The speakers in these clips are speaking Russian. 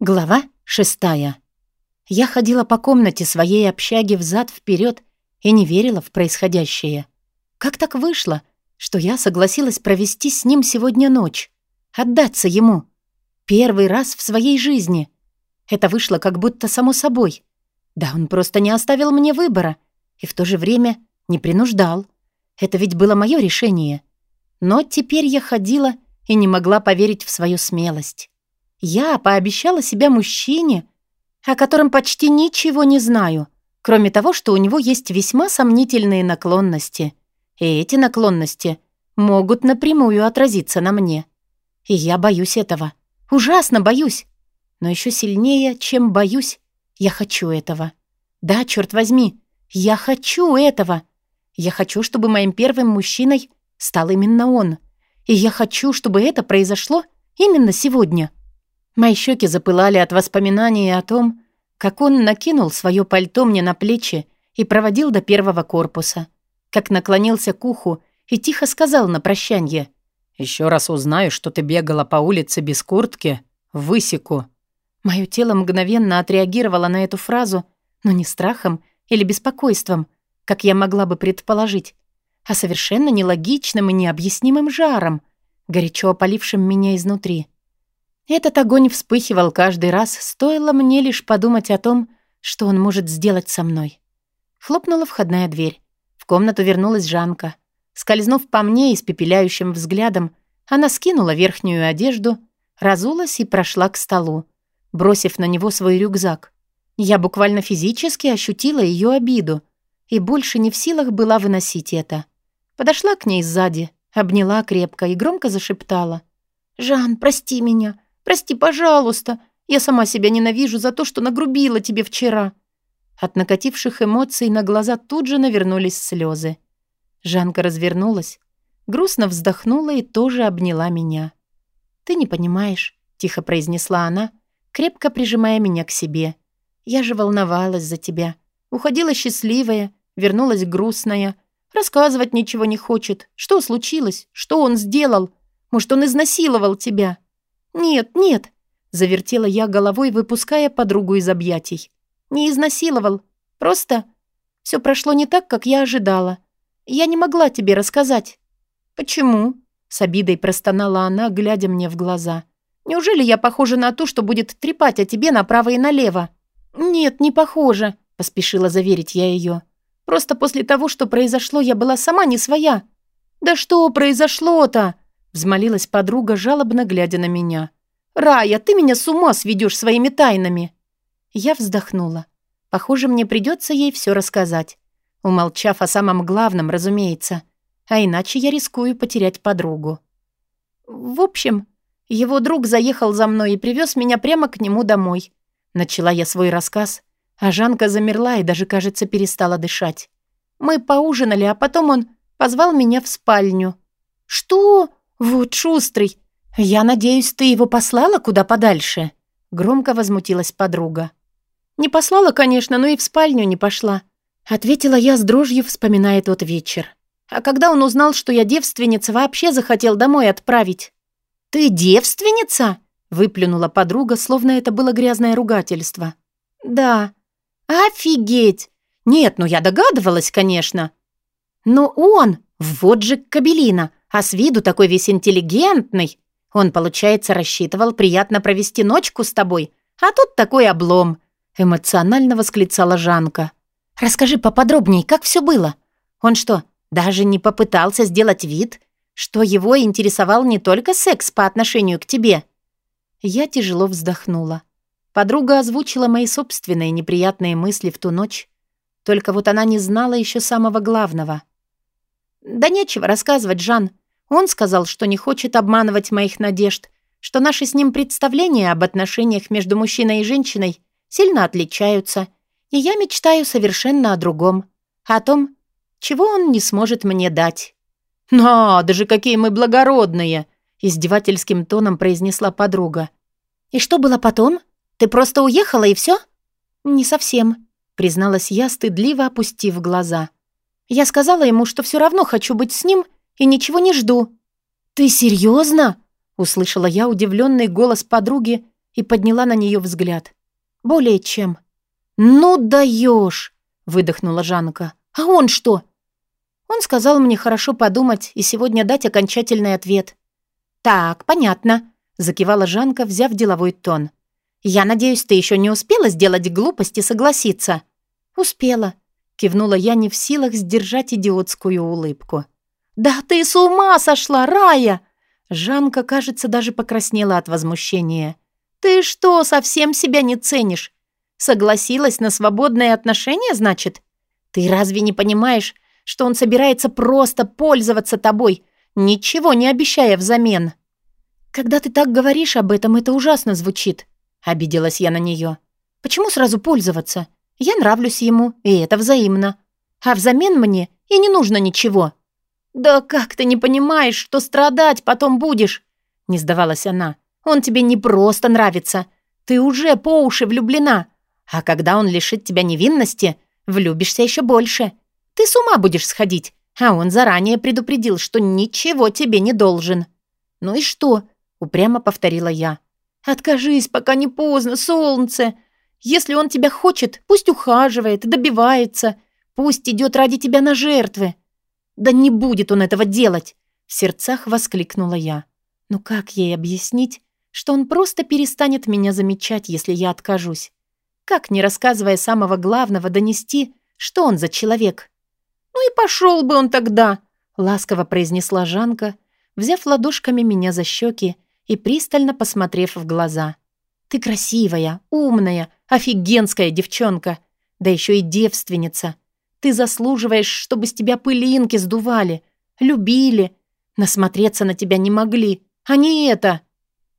Глава шестая. Я ходила по комнате своей общаги взад вперед и не верила в происходящее. Как так вышло, что я согласилась провести с ним сегодня ночь? Отдаться ему. Первый раз в своей жизни. Это вышло как будто само собой. Да он просто не оставил мне выбора и в то же время не принуждал. Это ведь было мое решение. Но теперь я ходила и не могла поверить в свою смелость. Я пообещала себя мужчине, о котором почти ничего не знаю, кроме того, что у него есть весьма сомнительные наклонности. И эти наклонности могут напрямую отразиться на мне. И я боюсь этого. Ужасно боюсь. Но еще сильнее, чем боюсь, я хочу этого. Да, черт возьми, я хочу этого. Я хочу, чтобы моим первым мужчиной стал именно он. И я хочу, чтобы это произошло именно сегодня. Мои щеки запылали от воспоминаний о том, как он накинул свое пальто мне на плечи и проводил до первого корпуса, как наклонился к уху и тихо сказал на прощанье. «Еще раз узнаю, что ты бегала по улице без куртки, высеку». Мое тело мгновенно отреагировало на эту фразу, но не страхом или беспокойством, как я могла бы предположить, а совершенно нелогичным и необъяснимым жаром, горячо опалившим меня изнутри. Этот огонь вспыхивал каждый раз, стоило мне лишь подумать о том, что он может сделать со мной. Хлопнула входная дверь. В комнату вернулась Жанка. Скользнув по мне испепеляющим взглядом, она скинула верхнюю одежду, разулась и прошла к столу, бросив на него свой рюкзак. Я буквально физически ощутила ее обиду и больше не в силах была выносить это. Подошла к ней сзади, обняла крепко и громко зашептала. «Жан, прости меня. Прости, пожалуйста. Я сама себя ненавижу за то, что нагрубила тебе вчера». От накативших эмоций на глаза тут же навернулись слезы. Жанка развернулась, грустно вздохнула и тоже обняла меня. «Ты не понимаешь», — тихо произнесла она, крепко прижимая меня к себе. «Я же волновалась за тебя. Уходила счастливая, вернулась грустная. Рассказывать ничего не хочет. Что случилось? Что он сделал? Может, он изнасиловал тебя?» «Нет, нет», — завертела я головой, выпуская подругу из объятий. «Не изнасиловал. Просто все прошло не так, как я ожидала. Я не могла тебе рассказать». «Почему?» — с обидой простонала она, глядя мне в глаза. «Неужели я похожа на ту, что будет трепать о тебе направо и налево?» «Нет, не похожа», — поспешила заверить я ее. «Просто после того, что произошло, я была сама не своя». «Да что произошло-то?» Взмолилась подруга, жалобно глядя на меня. «Рая, ты меня с ума сведешь своими тайнами!» Я вздохнула. Похоже, мне придется ей все рассказать. Умолчав о самом главном, разумеется. А иначе я рискую потерять подругу. В общем, его друг заехал за мной и привез меня прямо к нему домой. Начала я свой рассказ, а Жанка замерла и даже, кажется, перестала дышать. Мы поужинали, а потом он позвал меня в спальню. «Что?» «Вот шустрый! Я надеюсь, ты его послала куда подальше?» Громко возмутилась подруга. «Не послала, конечно, но и в спальню не пошла», ответила я с дрожью, вспоминая тот вечер. А когда он узнал, что я девственница, вообще захотел домой отправить. «Ты девственница?» — выплюнула подруга, словно это было грязное ругательство. «Да». «Офигеть! Нет, ну я догадывалась, конечно. Но он, вот же кабелина, а с виду такой весь интеллигентный. Он, получается, рассчитывал приятно провести ночку с тобой, а тут такой облом», — эмоционально восклицала Жанка. «Расскажи поподробнее, как все было? Он что, даже не попытался сделать вид, что его интересовал не только секс по отношению к тебе?» Я тяжело вздохнула. Подруга озвучила мои собственные неприятные мысли в ту ночь. Только вот она не знала еще самого главного. «Да нечего рассказывать, Жан. Он сказал, что не хочет обманывать моих надежд, что наши с ним представления об отношениях между мужчиной и женщиной сильно отличаются, и я мечтаю совершенно о другом, о том, чего он не сможет мне дать». «Надо же, какие мы благородные!» — издевательским тоном произнесла подруга. «И что было потом? Ты просто уехала и все? «Не совсем», — призналась я, стыдливо опустив глаза. Я сказала ему, что все равно хочу быть с ним и ничего не жду. «Ты серьезно? услышала я удивленный голос подруги и подняла на нее взгляд. «Более чем». «Ну даешь!» — выдохнула Жанка. «А он что?» Он сказал мне хорошо подумать и сегодня дать окончательный ответ. «Так, понятно», — закивала Жанка, взяв деловой тон. «Я надеюсь, ты еще не успела сделать глупость и согласиться?» «Успела», — кивнула я не в силах сдержать идиотскую улыбку. «Да ты с ума сошла, Рая!» Жанка, кажется, даже покраснела от возмущения. «Ты что, совсем себя не ценишь? Согласилась на свободные отношения, значит? Ты разве не понимаешь, что он собирается просто пользоваться тобой, ничего не обещая взамен. «Когда ты так говоришь об этом, это ужасно звучит», — обиделась я на нее. «Почему сразу пользоваться? Я нравлюсь ему, и это взаимно. А взамен мне и не нужно ничего». «Да как ты не понимаешь, что страдать потом будешь?» — не сдавалась она. «Он тебе не просто нравится. Ты уже по уши влюблена. А когда он лишит тебя невинности, влюбишься еще больше. Ты с ума будешь сходить, а он заранее предупредил, что ничего тебе не должен». «Ну и что?» — упрямо повторила я. «Откажись, пока не поздно, солнце. Если он тебя хочет, пусть ухаживает, добивается, пусть идет ради тебя на жертвы». «Да не будет он этого делать!» — в сердцах воскликнула я. «Ну как ей объяснить, что он просто перестанет меня замечать, если я откажусь? Как, не рассказывая самого главного, донести, что он за человек?» «Ну и пошел бы он тогда», — ласково произнесла Жанка, взяв ладошками меня за щеки и пристально посмотрев в глаза. «Ты красивая, умная, офигенская девчонка, да еще и девственница. Ты заслуживаешь, чтобы с тебя пылинки сдували, любили, насмотреться на тебя не могли, а не это».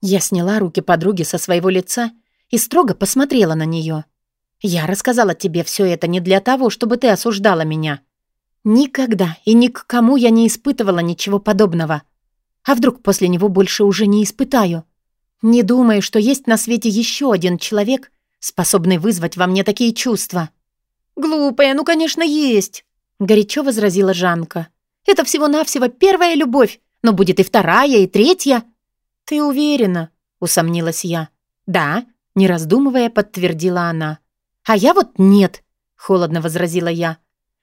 Я сняла руки подруги со своего лица и строго посмотрела на нее. «Я рассказала тебе все это не для того, чтобы ты осуждала меня. Никогда и ни к кому я не испытывала ничего подобного. А вдруг после него больше уже не испытаю? Не думаю, что есть на свете еще один человек, способный вызвать во мне такие чувства. «Глупая, ну, конечно, есть!» — горячо возразила Жанка. «Это всего-навсего первая любовь, но будет и вторая, и третья». «Ты уверена?» — усомнилась я. «Да», — не раздумывая, подтвердила она. «А я вот нет», — холодно возразила я.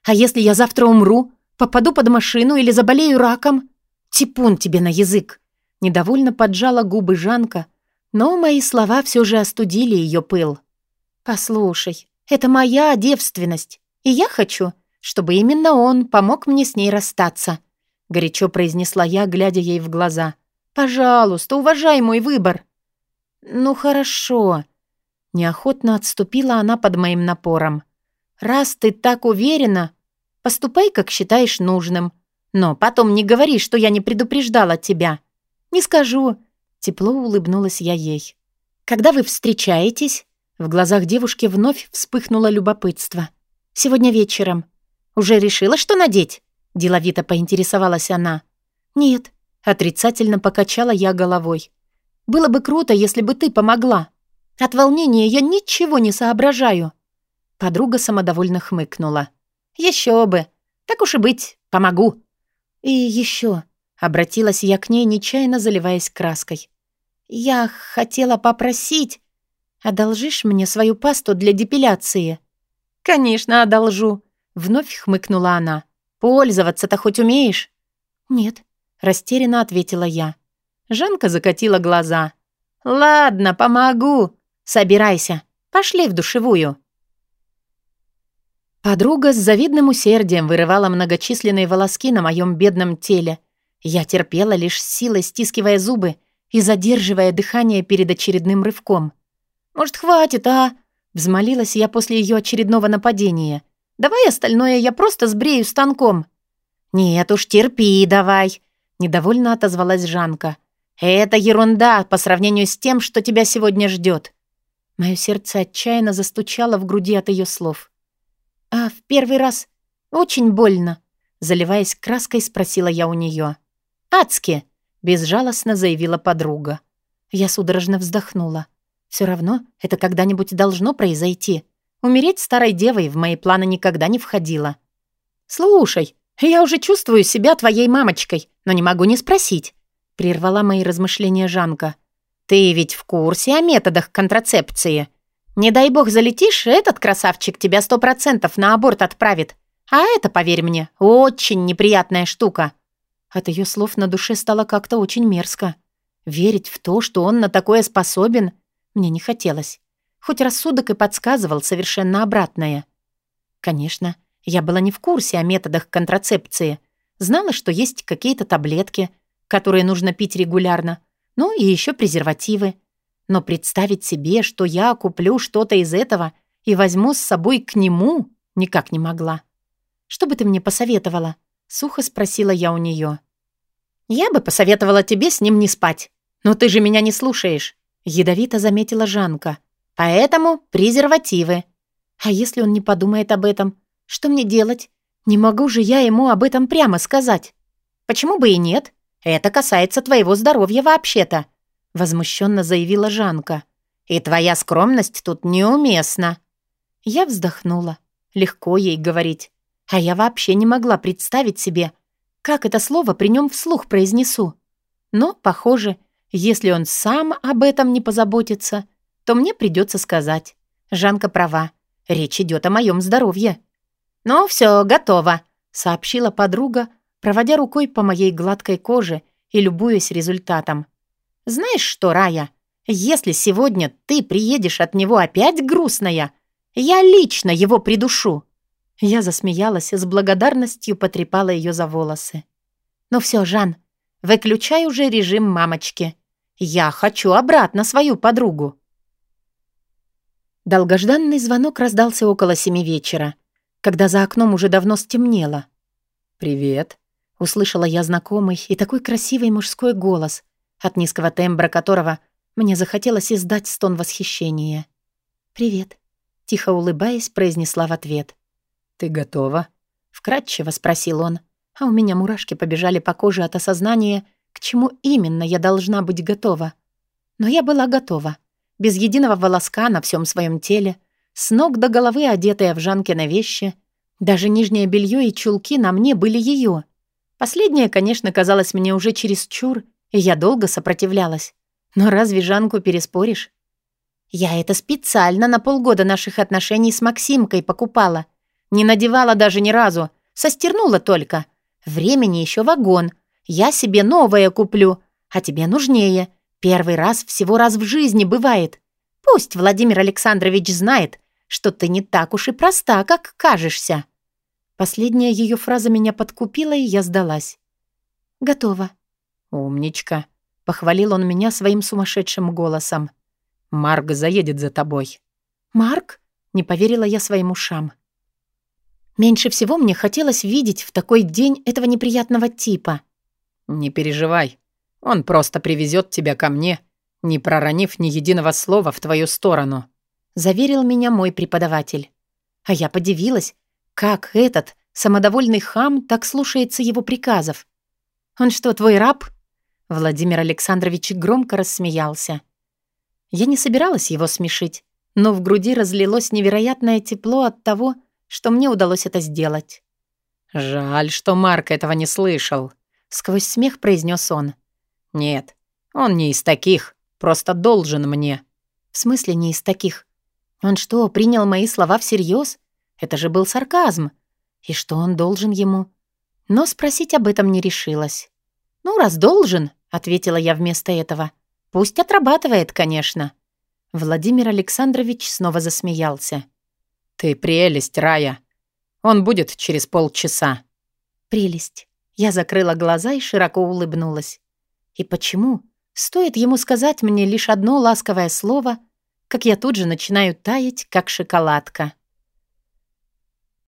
А если я завтра умру, попаду под машину или заболею раком? Типун тебе на язык!» Недовольно поджала губы Жанка, но мои слова все же остудили ее пыл. «Послушай, это моя девственность, и я хочу, чтобы именно он помог мне с ней расстаться», — горячо произнесла я, глядя ей в глаза. «Пожалуйста, уважай мой выбор». «Ну хорошо». Неохотно отступила она под моим напором. «Раз ты так уверена, Поступай, как считаешь нужным. Но потом не говори, что я не предупреждала тебя. Не скажу. Тепло улыбнулась я ей. Когда вы встречаетесь? В глазах девушки вновь вспыхнуло любопытство. Сегодня вечером. Уже решила, что надеть? Деловито поинтересовалась она. Нет. Отрицательно покачала я головой. Было бы круто, если бы ты помогла. От волнения я ничего не соображаю. Подруга самодовольно хмыкнула. Еще бы. Так уж и быть, помогу. И еще, обратилась я к ней, нечаянно заливаясь краской. Я хотела попросить, одолжишь мне свою пасту для депиляции? Конечно, одолжу, вновь хмыкнула она. Пользоваться-то хоть умеешь? Нет, растерянно ответила я. Жанка закатила глаза. Ладно, помогу. Собирайся. Пошли в душевую. Подруга с завидным усердием вырывала многочисленные волоски на моем бедном теле. Я терпела лишь силой, стискивая зубы и задерживая дыхание перед очередным рывком. «Может, хватит, а?» — взмолилась я после ее очередного нападения. «Давай остальное я просто сбрею станком». «Нет уж, терпи давай», — недовольно отозвалась Жанка. «Это ерунда по сравнению с тем, что тебя сегодня ждет. Мое сердце отчаянно застучало в груди от ее слов. «А в первый раз очень больно», — заливаясь краской, спросила я у нее. «Адски», — безжалостно заявила подруга. Я судорожно вздохнула. Все равно это когда-нибудь должно произойти. Умереть старой девой в мои планы никогда не входило. «Слушай, я уже чувствую себя твоей мамочкой, но не могу не спросить», — прервала мои размышления Жанка. Ты ведь в курсе о методах контрацепции. Не дай бог залетишь, этот красавчик тебя сто процентов на аборт отправит. А это, поверь мне, очень неприятная штука». От ее слов на душе стало как-то очень мерзко. Верить в то, что он на такое способен, мне не хотелось. Хоть рассудок и подсказывал совершенно обратное. Конечно, я была не в курсе о методах контрацепции. Знала, что есть какие-то таблетки, которые нужно пить регулярно, ну и еще презервативы. Но представить себе, что я куплю что-то из этого и возьму с собой к нему, никак не могла. «Что бы ты мне посоветовала?» — сухо спросила я у нее. «Я бы посоветовала тебе с ним не спать. Но ты же меня не слушаешь», — ядовито заметила Жанка. «Поэтому презервативы». «А если он не подумает об этом? Что мне делать? Не могу же я ему об этом прямо сказать». «Почему бы и нет? Это касается твоего здоровья вообще-то», — возмущенно заявила Жанка. «И твоя скромность тут неуместна». Я вздохнула. Легко ей говорить. А я вообще не могла представить себе, как это слово при нем вслух произнесу. Но, похоже, если он сам об этом не позаботится, то мне придется сказать. Жанка права. Речь идет о моем здоровье. «Ну все, готово», — сообщила подруга, проводя рукой по моей гладкой коже и любуясь результатом. «Знаешь что, Рая, если сегодня ты приедешь от него опять грустная, я лично его придушу». Я засмеялась и с благодарностью потрепала ее за волосы. «Ну все, Жан, выключай уже режим мамочки. Я хочу обратно свою подругу». Долгожданный звонок раздался около семи вечера, когда за окном уже давно стемнело. «Привет», — услышала я знакомый и такой красивый мужской голос, от низкого тембра которого мне захотелось издать стон восхищения. «Привет», — тихо улыбаясь, произнесла в ответ. «Ты готова?» — вкратчиво спросил он, а у меня мурашки побежали по коже от осознания, к чему именно я должна быть готова. Но я была готова, без единого волоска на всем своем теле, с ног до головы одетая в Жанкино вещи. Даже нижнее белье и чулки на мне были ее. Последнее, конечно, казалось мне уже чересчур, и я долго сопротивлялась. Но разве Жанку переспоришь? Я это специально на полгода наших отношений с Максимкой покупала — не надевала даже ни разу. Состернула только. Времени еще вагон. Я себе новое куплю. А тебе нужнее. Первый раз всего раз в жизни бывает. Пусть Владимир Александрович знает, что ты не так уж и проста, как кажешься». Последняя ее фраза меня подкупила, и я сдалась. «Готово». «Умничка», — похвалил он меня своим сумасшедшим голосом. «Марк заедет за тобой». «Марк?» — не поверила я своим ушам. Меньше всего мне хотелось видеть в такой день этого неприятного типа. «Не переживай. Он просто привезет тебя ко мне, не проронив ни единого слова в твою сторону», — заверил меня мой преподаватель. А я подивилась, как этот самодовольный хам так слушается его приказов. «Он что, твой раб?» Владимир Александрович громко рассмеялся. Я не собиралась его смешить, но в груди разлилось невероятное тепло от того, что мне удалось это сделать. «Жаль, что Марк этого не слышал», — сквозь смех произнес он. «Нет, он не из таких, просто должен мне». «В смысле не из таких? Он что, принял мои слова всерьез? Это же был сарказм. И что он должен ему?» Но спросить об этом не решилась. «Ну, раз должен», — ответила я вместо этого. «Пусть отрабатывает, конечно». Владимир Александрович снова засмеялся. «Ты прелесть, Рая. Он будет через полчаса». «Прелесть». Я закрыла глаза и широко улыбнулась. И почему? Стоит ему сказать мне лишь одно ласковое слово, как я тут же начинаю таять, как шоколадка.